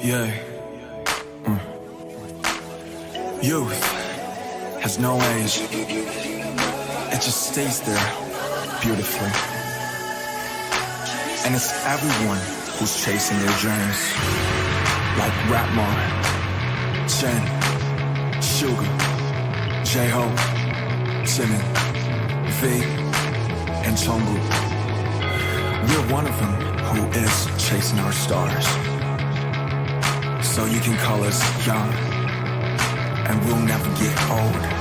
Yeah. Mm. Youth has no age. It just stays there beautifully. And it's everyone who's chasing their dreams. Like Rapmon, Jin, Suga, J-Hope, Jimin, V, and Jungkook. We're one of them who is chasing our stars. So you can call us young, and we'll never get old.